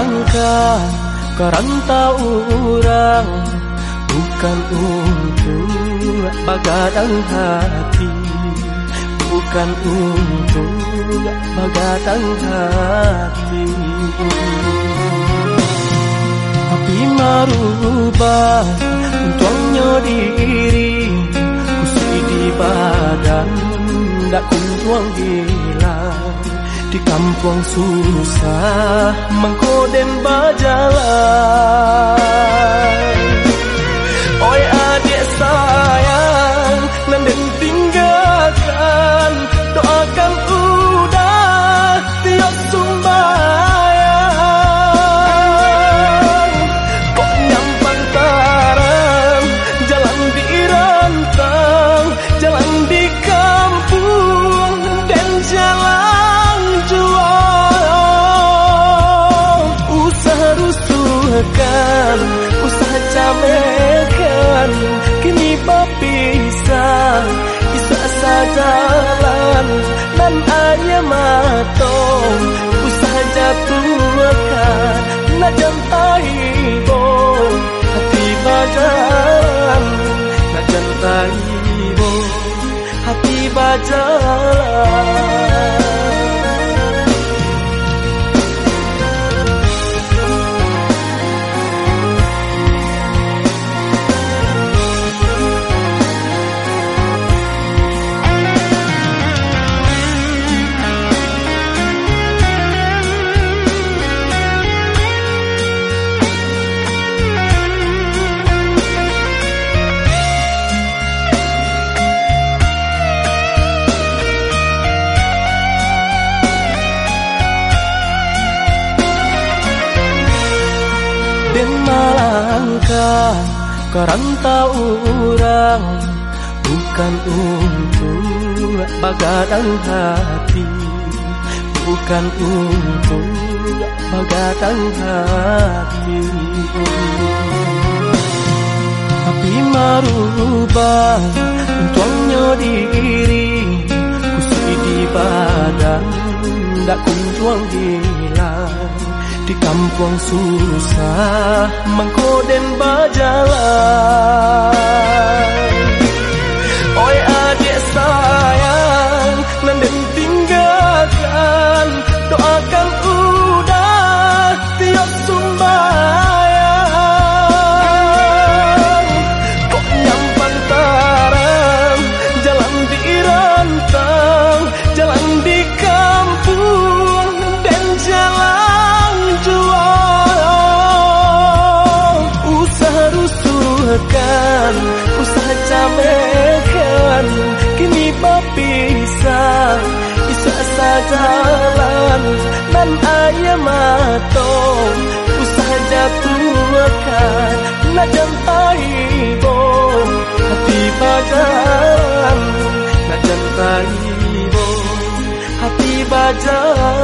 melangkah kerantau orang Bukan untuk bagadang hati. Bukan untuk bagadang hati. Tapi merubah untuknya diri. Kusi di badan Tak kuntuang hilang di kampung susah mengkoden bajalan rusuhkan Usaha camekan Kini berpisah Bisa sajalan Dan hanya matong Usaha jatuhkan Nak jantai bo Hati bajalan Nak jantai bo Hati bajalan Den melangkah Karantau orang bukan untuk bagadang hati bukan untuk bagadang hati tapi merubah untuknya diri kusi di badan tak kunjuang hilang di kampung susah mengkoden bajalan rusuhkan Usaha camekan Kini berpisah Bisa sajalan Dan ayah matong Usaha jatuhkan Nak jantai bo Hati bajalan Nak jantai bo Hati bajalan